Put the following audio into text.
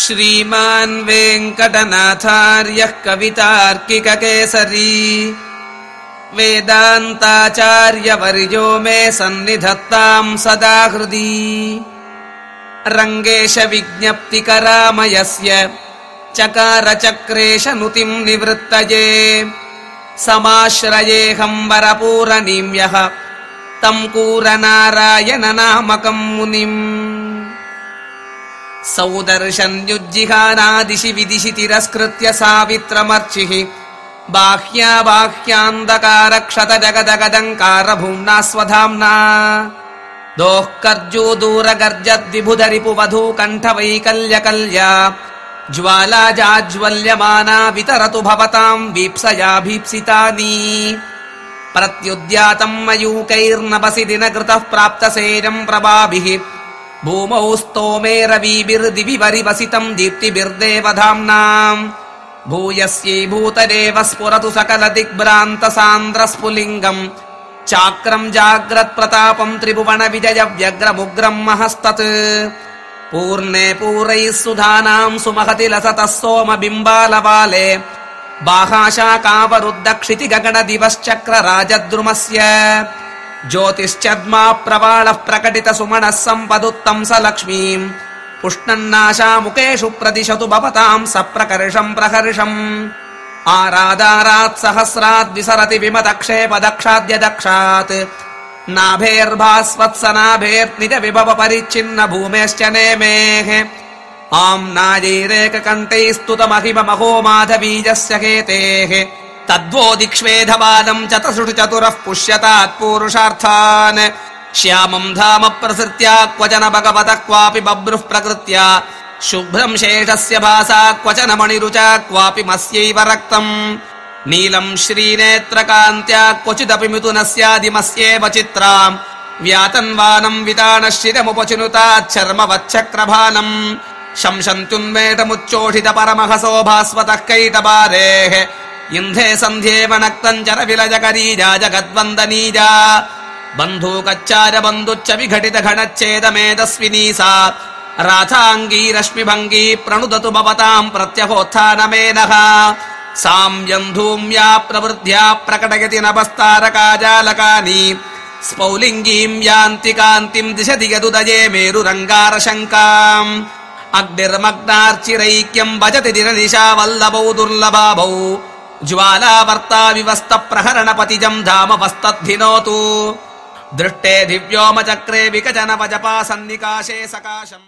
श्रीमान् वेङ्कटनाथार्यः कवितार्किककेसरी वेदान्ताचार्यवर्यो मे सन्निधत्ताम् सदा हृदि रङ्गेशविज्ञप्तिकरामयस्य चकारचक्रेश नुतिम् निवृत्तये समाश्रयेऽहम् वरपूरनीम्यः तम् कूरनारायणनामकम् मुनिम् सौदर्शन्युज्जिहानादिशि विदिशि तिरस्कृत्य सावित्रमर्चिः। बाह्या बाह्यान्धकारक्षत जगदगदङ्कार भूम्ना स्वधाम्ना दोः कर्जू दूरगर्जद्विबुधरिपु वधू कण्ठवैकल्यकल्या ज्वाला जाज्वल्यमाना वितरतु भवताम् वीप्सया भीप्सितानि। प्रत्युद्यातम् मयूकैर्नपसि दिनकृतः प्राप्तसेजम् प्रभाभिः भूमौ स्तोमेरवीभिर्दिवि वरिवसितम् दीप्तिभिर्देवधाम्नाम् भूयस्यैभूतदेव स्फुरतु सकल दिग्भ्रान्तसान्द्रस्फुलिङ्गम् चाक्रम् जाग्रत्प्रतापम् त्रिभुवन विजय व्यग्रमुग्रम् महस्तत्। पूर्णे पूरैः सुधानाम् सुमहति लसतः सोमबिम्बालवाले। बाहाशाकावरुद्धक्षिति गगन दिवश्चक्र राजद्रुमस्य ज्योतिश्चद्मा प्रवाळः प्रकटित सुमनः सम्पदुत्तम् स लक्ष्मीम्। पुष्णन्नाशामुकेषु प्रतिशतु भवताम् सप्रकर्षम् प्रहर्षम्। आरादारात् सहस्राद्विसरति विमदक्षेपदक्षाद्य दक्षात् नाभेर्भास्वत्सनाभेर्निज विभव परिच्छिन्न भूमेश्च नेमेः आम् नायैरेककण्ठैस्तुतमहिम महो माधबीजस्य हेतेः तद्वो दिक्ष्वेधवादम् चतसृषु चतुरः पुष्यतात् पूरुषार्थान्। श्यामम् धाम प्रसृत्या क्वचन भगवतः क्वापि बभ्रुः प्रकृत्या। शुभ्रम् शेषस्य भासा क्वचन मणिरुचा क्वापि मस्यैव रक्तम्। नीलम् श्रीनेत्रकान्त्या क्वचिदपि मिथुनस्यादिमस्येव चित्राम्। व्यातन्वानम् वितानश्चिरमुपचिनुताच्छर्मवच्छक्रभानम् शंसन्त्युन्मेटमुच्चोषित परमहसोभास्वतः कैटबारेः इन्धे सन्ध्येव नक्तञ्चर विलजकरीजा जगद्वन्दनीजा बन्धूकच्चार बन्धुच्च विघटित घटच्छेदमेदस्विनी सा राथाङ्गी रश्मिभङ्गी प्रणुदतु भवताम् प्रत्यहोत्थानमेनः। साम्यम् धूम्या प्रवृद्ध्या प्रकटयति नभस्तारकाजालकानि। स्फौलिङ्गीम् यान्ति कान्तिम् दिशति यदुदये मेरुरङ्गारशङ्काम्। अग्निर्मग्नार्चिरैक्यम् भजति दिननिशा वल्लभौ दुर्लभाभौ ज्वालावर्ता विवस्त प्रहरणपतिजम् धामवस्तद्धिनोतु। दृष्टे दिव्योमचक्रे विकचन वजपा सन्निकाशे सकाशम्